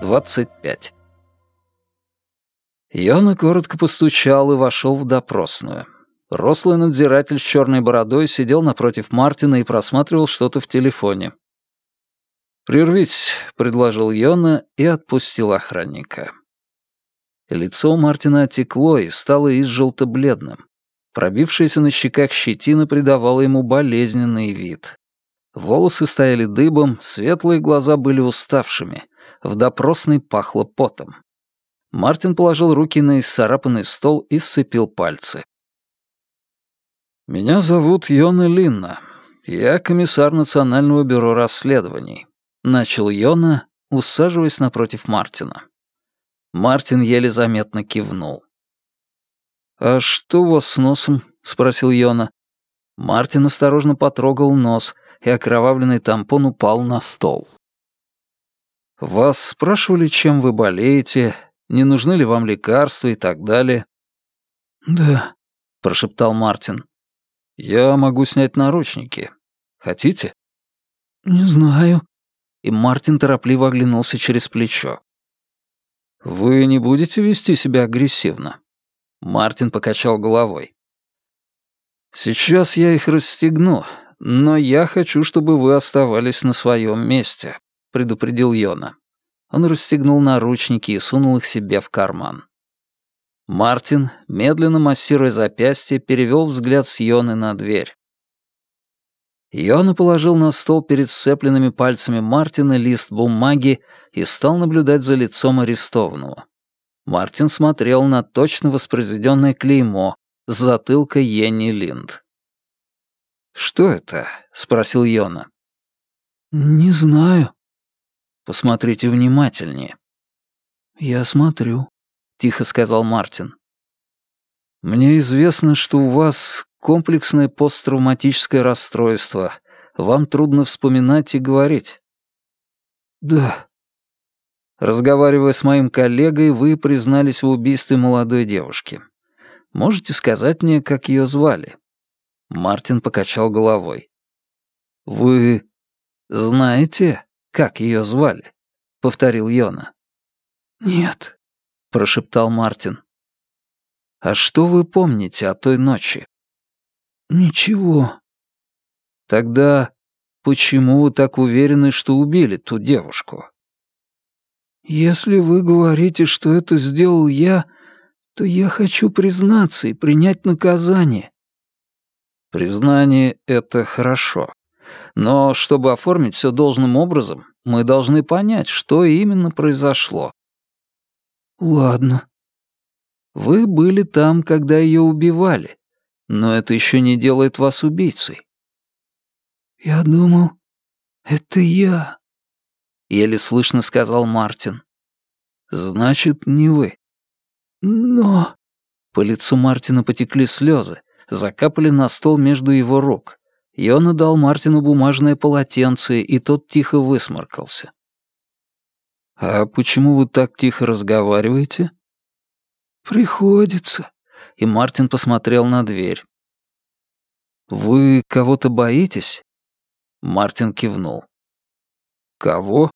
Двадцать пять. Йона коротко постучал и вошел в допросную. Рослый надзиратель с черной бородой сидел напротив Мартина и просматривал что-то в телефоне. «Прервитесь», — предложил Йона и отпустил охранника. Лицо Мартина отекло и стало изжелто-бледным. Пробившаяся на щеках щетина придавала ему болезненный вид. Волосы стояли дыбом, светлые глаза были уставшими, в допросной пахло потом. Мартин положил руки на исцарапанный стол и сцепил пальцы. «Меня зовут Йона Линна. Я комиссар Национального бюро расследований», — начал Йона, усаживаясь напротив Мартина. Мартин еле заметно кивнул. «А что у вас с носом?» — спросил Йона. Мартин осторожно потрогал нос, и окровавленный тампон упал на стол. «Вас спрашивали, чем вы болеете, не нужны ли вам лекарства и так далее?» «Да», — прошептал Мартин. «Я могу снять наручники. Хотите?» «Не знаю». И Мартин торопливо оглянулся через плечо. «Вы не будете вести себя агрессивно?» Мартин покачал головой. «Сейчас я их расстегну, но я хочу, чтобы вы оставались на своем месте», — предупредил Йона. Он расстегнул наручники и сунул их себе в карман. Мартин, медленно массируя запястье, перевел взгляд с Йоны на дверь. Йона положил на стол перед сцепленными пальцами Мартина лист бумаги и стал наблюдать за лицом арестованного. Мартин смотрел на точно воспроизведенное клеймо с затылка Йенни Линд. «Что это?» — спросил Йона. «Не знаю». «Посмотрите внимательнее». «Я смотрю», — тихо сказал Мартин. «Мне известно, что у вас комплексное посттравматическое расстройство. Вам трудно вспоминать и говорить». «Да». Разговаривая с моим коллегой, вы признались в убийстве молодой девушки. Можете сказать мне, как ее звали?» Мартин покачал головой. «Вы знаете, как ее звали?» — повторил Йона. «Нет», — прошептал Мартин. «А что вы помните о той ночи?» «Ничего». «Тогда почему вы так уверены, что убили ту девушку?» «Если вы говорите, что это сделал я, то я хочу признаться и принять наказание». «Признание — это хорошо. Но чтобы оформить все должным образом, мы должны понять, что именно произошло». «Ладно», вы были там, когда ее убивали, но это еще не делает вас убийцей. Я думал, это я, еле слышно сказал Мартин. Значит, не вы. Но... По лицу Мартина потекли слезы, закапали на стол между его рук. Йона дал Мартину бумажное полотенце, и тот тихо высморкался. «А почему вы так тихо разговариваете?» «Приходится». И Мартин посмотрел на дверь. «Вы кого-то боитесь?» Мартин кивнул. «Кого?»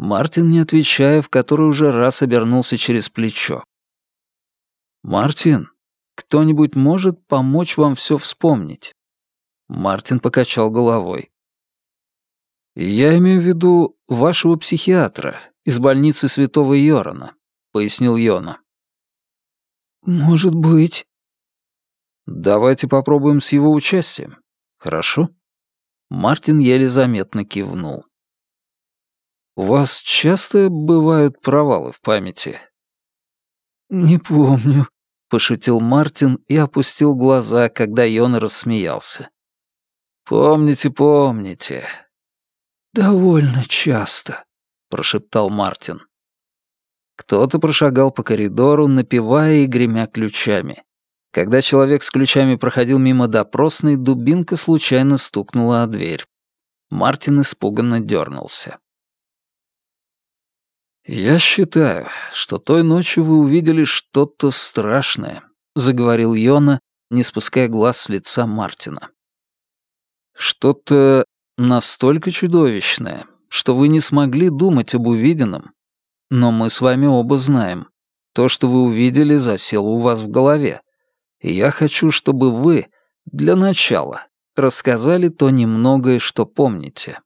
Мартин, не отвечая, в который уже раз обернулся через плечо. «Мартин, кто-нибудь может помочь вам все вспомнить?» Мартин покачал головой. «Я имею в виду вашего психиатра из больницы Святого Йорона», — пояснил Йона. «Может быть». «Давайте попробуем с его участием. Хорошо?» Мартин еле заметно кивнул. «У вас часто бывают провалы в памяти?» «Не помню», — пошутил Мартин и опустил глаза, когда Йон рассмеялся. «Помните, помните». «Довольно часто», — прошептал Мартин. Кто-то прошагал по коридору, напевая и гремя ключами. Когда человек с ключами проходил мимо допросной, дубинка случайно стукнула о дверь. Мартин испуганно дернулся. «Я считаю, что той ночью вы увидели что-то страшное», — заговорил Йона, не спуская глаз с лица Мартина. «Что-то настолько чудовищное, что вы не смогли думать об увиденном. Но мы с вами оба знаем, то, что вы увидели, засело у вас в голове. И я хочу, чтобы вы, для начала, рассказали то немногое, что помните».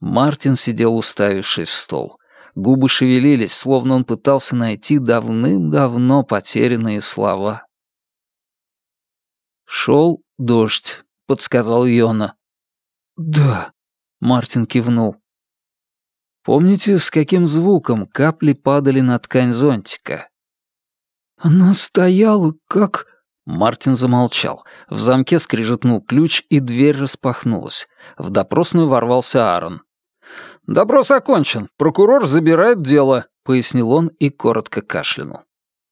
Мартин сидел, уставившись в стол. Губы шевелились, словно он пытался найти давным-давно потерянные слова. «Шел дождь», — подсказал Йона. «Да», — Мартин кивнул. «Помните, с каким звуком капли падали на ткань зонтика?» «Она стояла, как...» Мартин замолчал. В замке скрижетнул ключ, и дверь распахнулась. В допросную ворвался Аарон. «Допрос окончен. Прокурор забирает дело», — пояснил он и коротко кашлянул.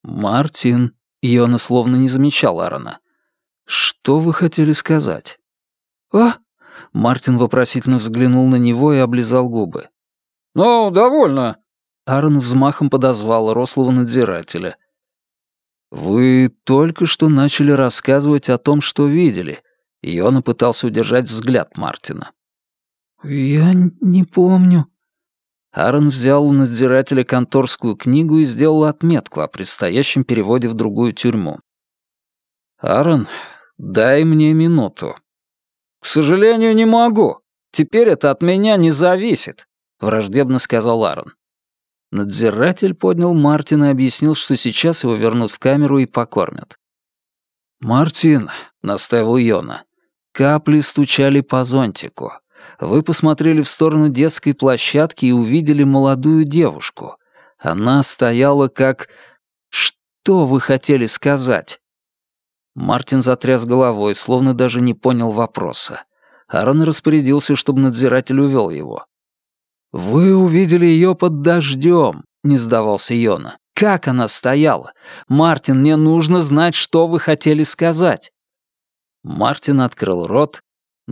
«Мартин», — Йона словно не замечал Аарона. «Что вы хотели сказать?» «А?» — Мартин вопросительно взглянул на него и облизал губы. «Ну, довольно». Аарон взмахом подозвал рослого надзирателя. «Вы только что начали рассказывать о том, что видели». Йона пытался удержать взгляд Мартина. «Я не помню». Аарон взял у надзирателя конторскую книгу и сделал отметку о предстоящем переводе в другую тюрьму. «Аарон, дай мне минуту». «К сожалению, не могу. Теперь это от меня не зависит», — враждебно сказал Аарон. Надзиратель поднял Мартина и объяснил, что сейчас его вернут в камеру и покормят. «Мартин», — настаивал Йона, — «капли стучали по зонтику. Вы посмотрели в сторону детской площадки и увидели молодую девушку. Она стояла как... Что вы хотели сказать?» Мартин затряс головой, словно даже не понял вопроса. Аарон распорядился, чтобы надзиратель увел его. «Вы увидели ее под дождем», — не сдавался Йона. «Как она стояла? Мартин, мне нужно знать, что вы хотели сказать». Мартин открыл рот,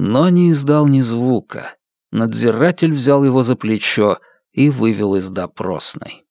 но не издал ни звука. Надзиратель взял его за плечо и вывел из допросной.